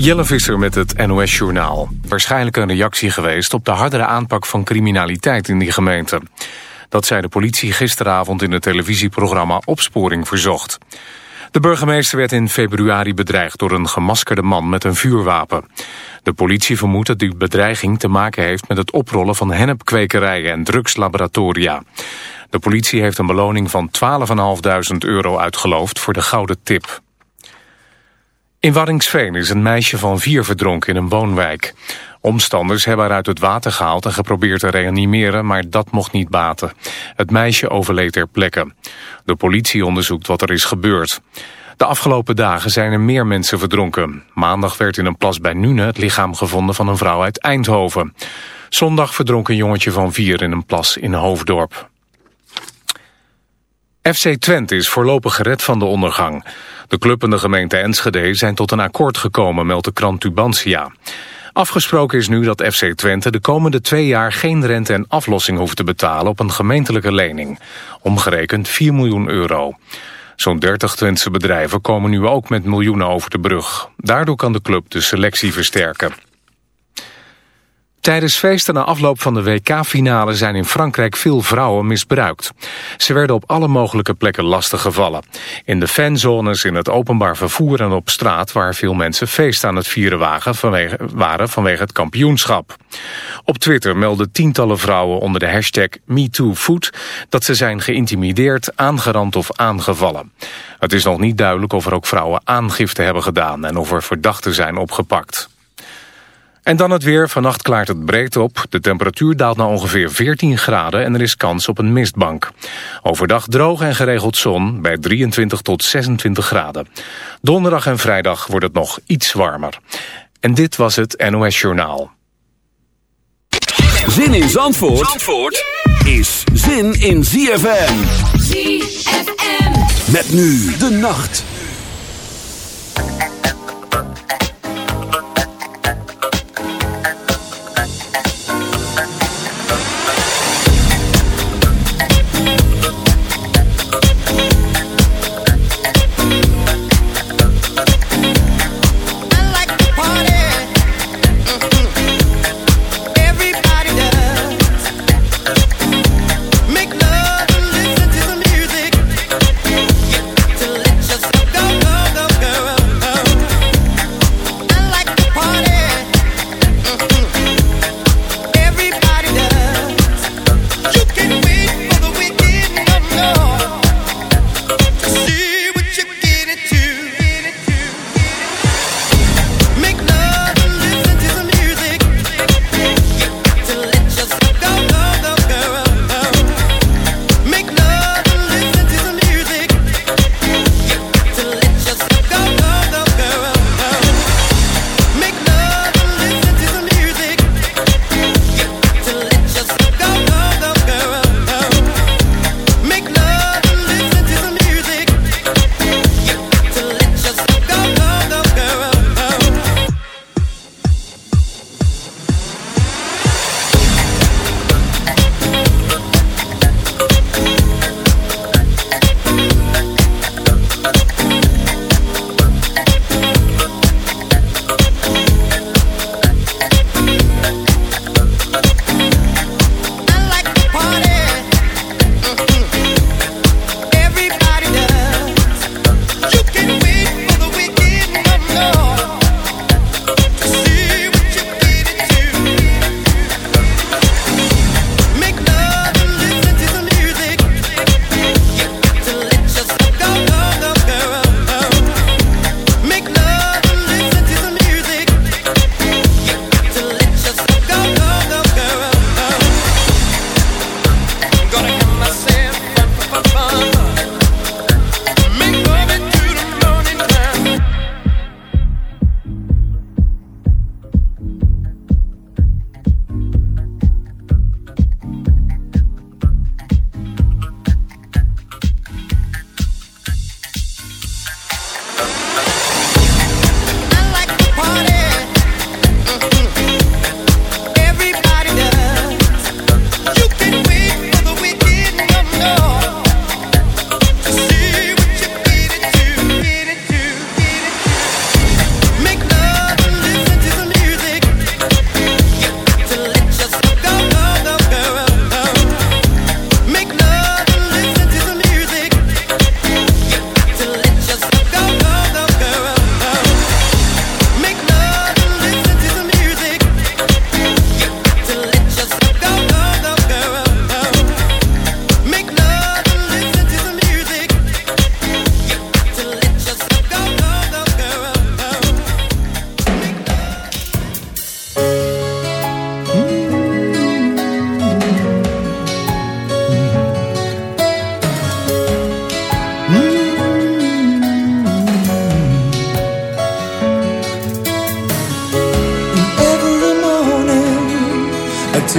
Jelle Visser met het NOS-journaal. Waarschijnlijk een reactie geweest op de hardere aanpak van criminaliteit in die gemeente. Dat zei de politie gisteravond in het televisieprogramma Opsporing Verzocht. De burgemeester werd in februari bedreigd door een gemaskerde man met een vuurwapen. De politie vermoedt dat die bedreiging te maken heeft met het oprollen van hennepkwekerijen en drugslaboratoria. De politie heeft een beloning van 12.500 euro uitgeloofd voor de gouden tip. In Waddingsveen is een meisje van vier verdronken in een woonwijk. Omstanders hebben haar uit het water gehaald en geprobeerd te reanimeren, maar dat mocht niet baten. Het meisje overleed ter plekke. De politie onderzoekt wat er is gebeurd. De afgelopen dagen zijn er meer mensen verdronken. Maandag werd in een plas bij Nune het lichaam gevonden van een vrouw uit Eindhoven. Zondag verdronk een jongetje van vier in een plas in Hoofddorp. FC Twente is voorlopig gered van de ondergang. De club en de gemeente Enschede zijn tot een akkoord gekomen, meldt de krant Tubantia. Afgesproken is nu dat FC Twente de komende twee jaar geen rente en aflossing hoeft te betalen op een gemeentelijke lening. Omgerekend 4 miljoen euro. Zo'n 30 Twentse bedrijven komen nu ook met miljoenen over de brug. Daardoor kan de club de selectie versterken. Tijdens feesten na afloop van de WK-finale zijn in Frankrijk veel vrouwen misbruikt. Ze werden op alle mogelijke plekken lastiggevallen. In de fanzones, in het openbaar vervoer en op straat... waar veel mensen feest aan het vieren waren vanwege het kampioenschap. Op Twitter melden tientallen vrouwen onder de hashtag MeTooFood... dat ze zijn geïntimideerd, aangerand of aangevallen. Het is nog niet duidelijk of er ook vrouwen aangifte hebben gedaan... en of er verdachten zijn opgepakt. En dan het weer. Vannacht klaart het breed op. De temperatuur daalt naar ongeveer 14 graden en er is kans op een mistbank. Overdag droog en geregeld zon bij 23 tot 26 graden. Donderdag en vrijdag wordt het nog iets warmer. En dit was het NOS Journaal. Zin in Zandvoort, Zandvoort is zin in ZFM. ZFM. Met nu de nacht.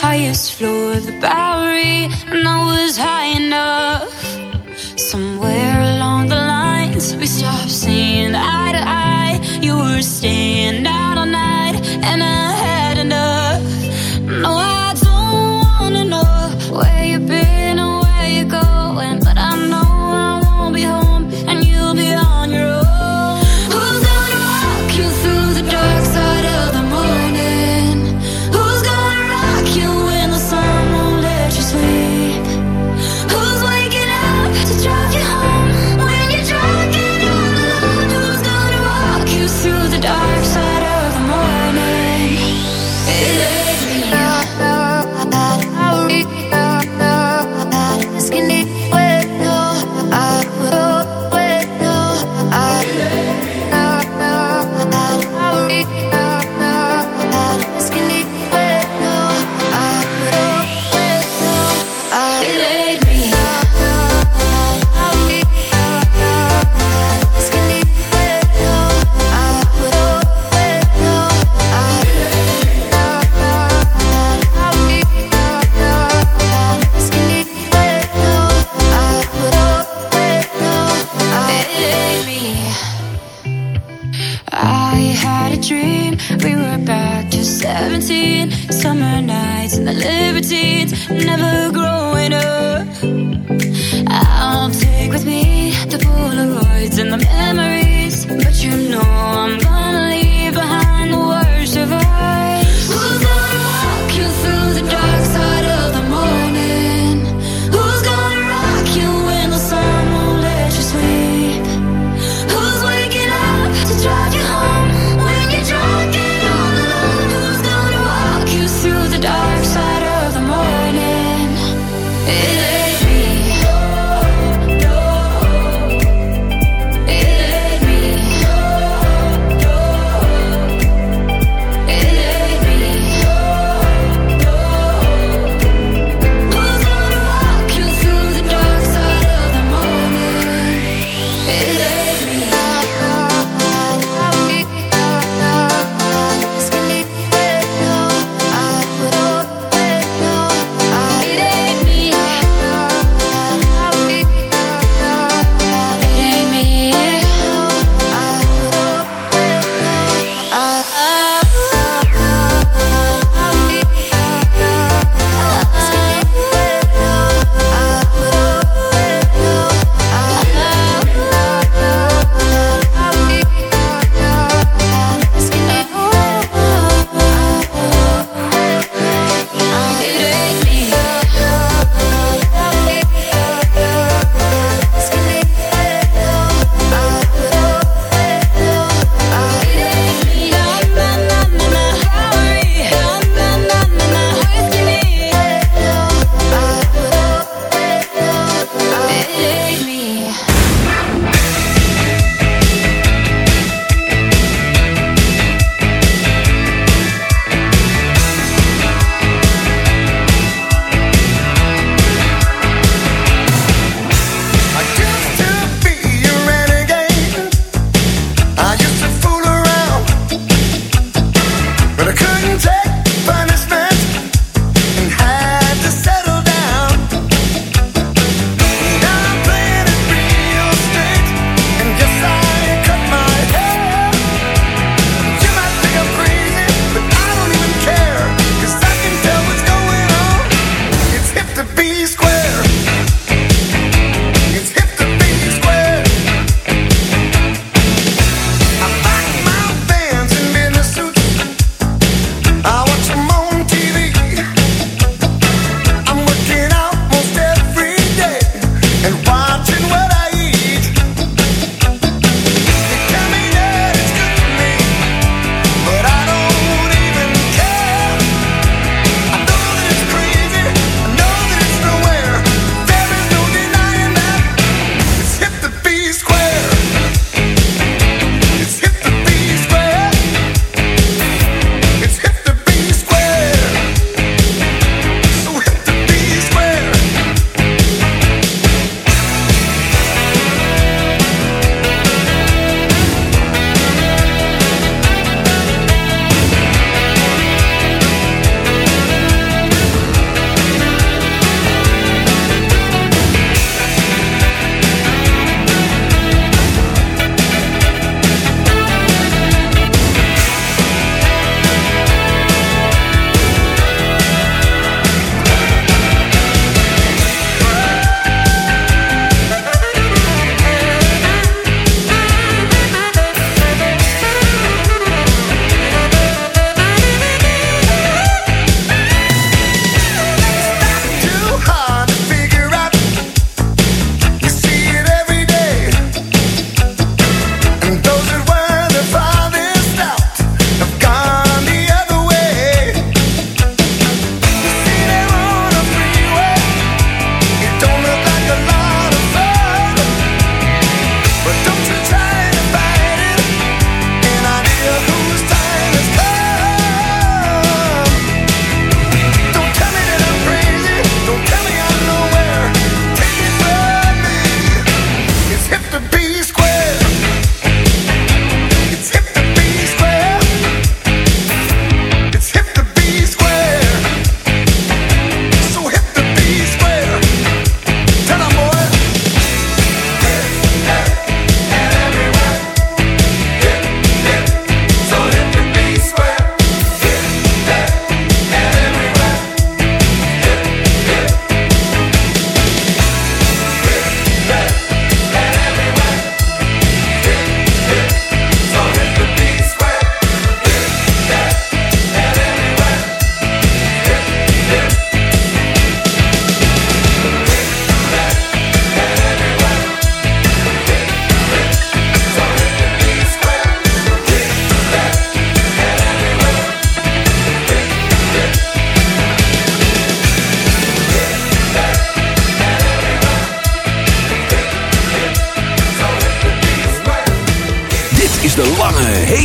highest floor of the Bowery, and I was. never growing up. I'll take with me the Polaroids and the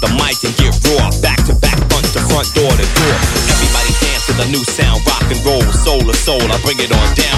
The mic and get raw. Back to back, front to front, door to door. Everybody dance to the new sound, rock and roll, soul to soul. I bring it on down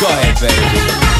Go ahead, baby.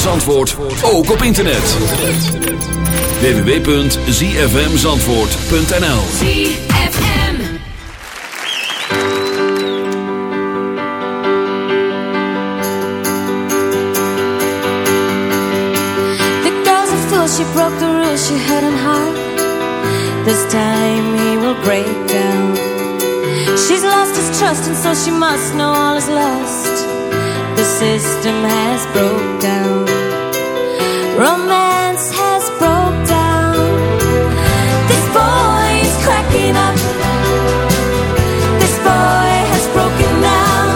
van Zandvoort, ook op internet. www.zfmzandvoort.nl ZFM. The girl's a fool, she broke the rules she had in heart. This time he will break down. She's lost his trust, and so she must know all is lost. The system has broke down. Romance has broke down. This boy is cracking up. This boy has broken down.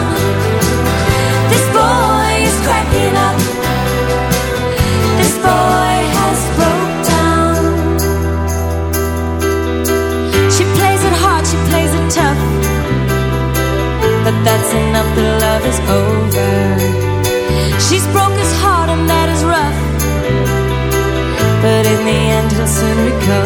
This boy is cracking up. This boy has broke down. She plays it hard, she plays it tough. But that's enough, the love is over. and recover.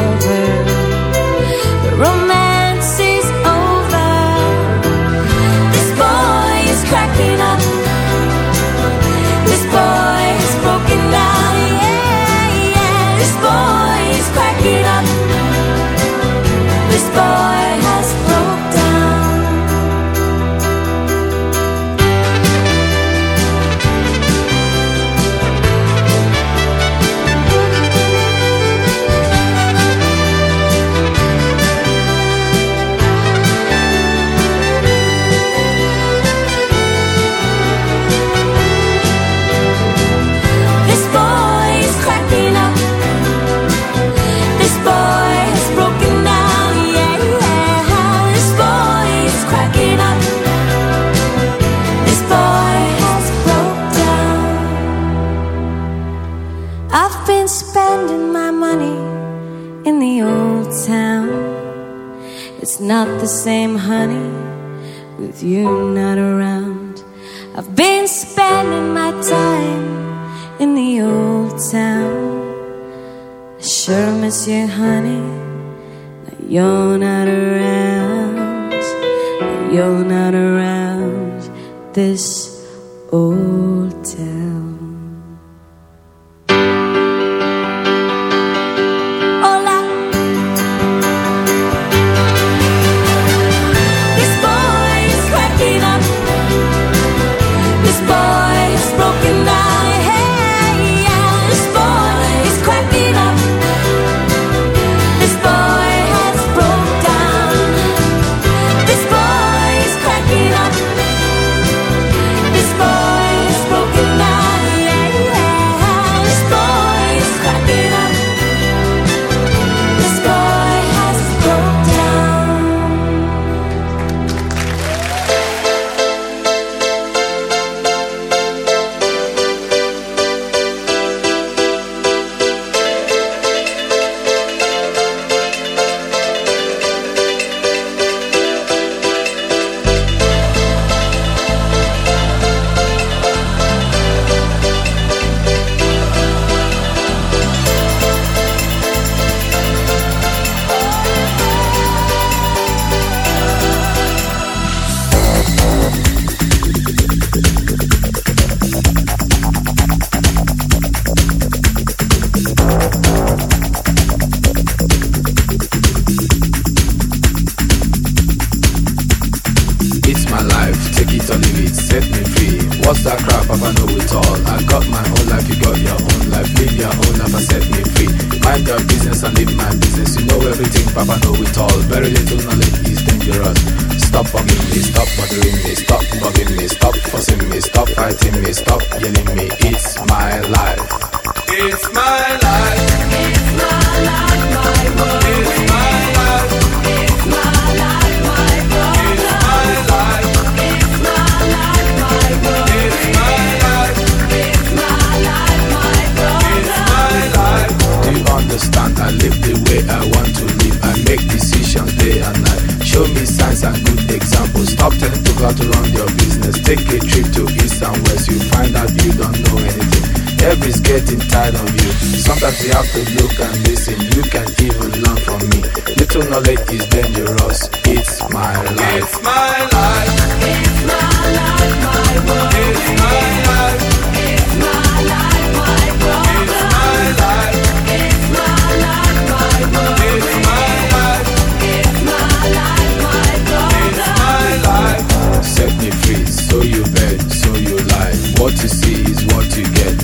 Every's getting tired of you. Sometimes you have to look and listen. You can even learn from me. Little knowledge is dangerous. It's my life. It's my life. It's my life, my world. It's my life. It's my life, my world. It's my life. It's my life, my world. It's my life. It's my life, my world. It's my life. Set me free, so you bet, so you lie. What you see is what you get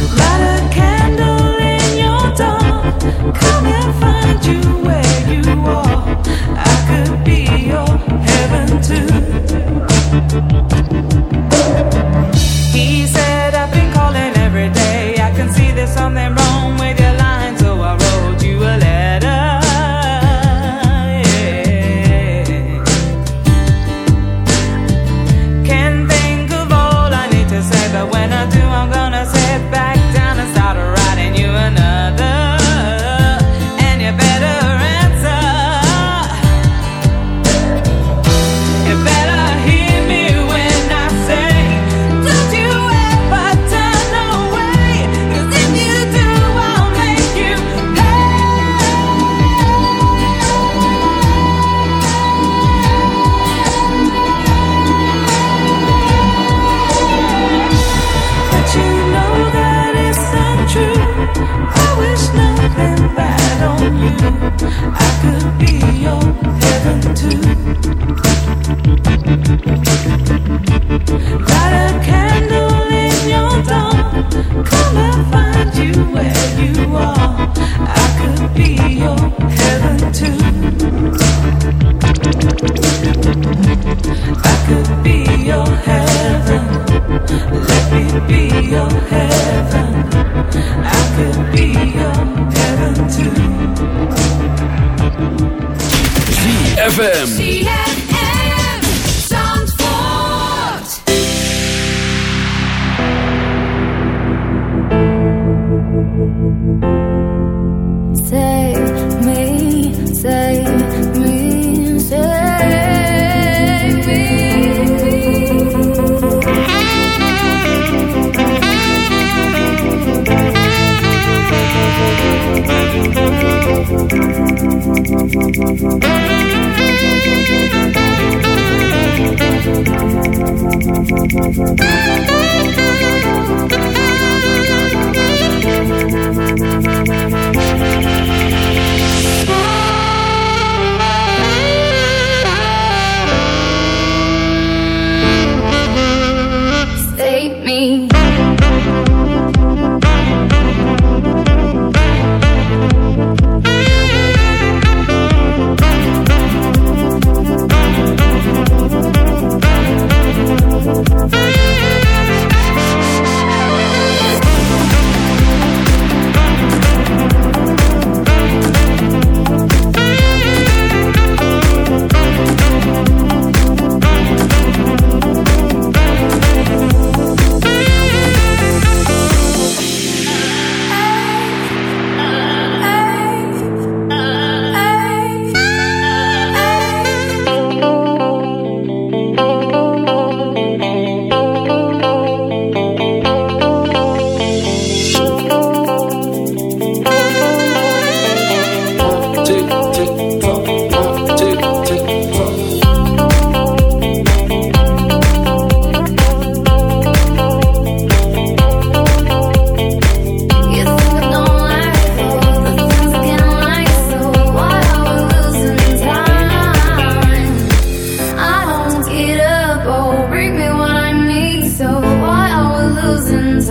Light a candle in your dark. Come and find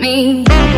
me.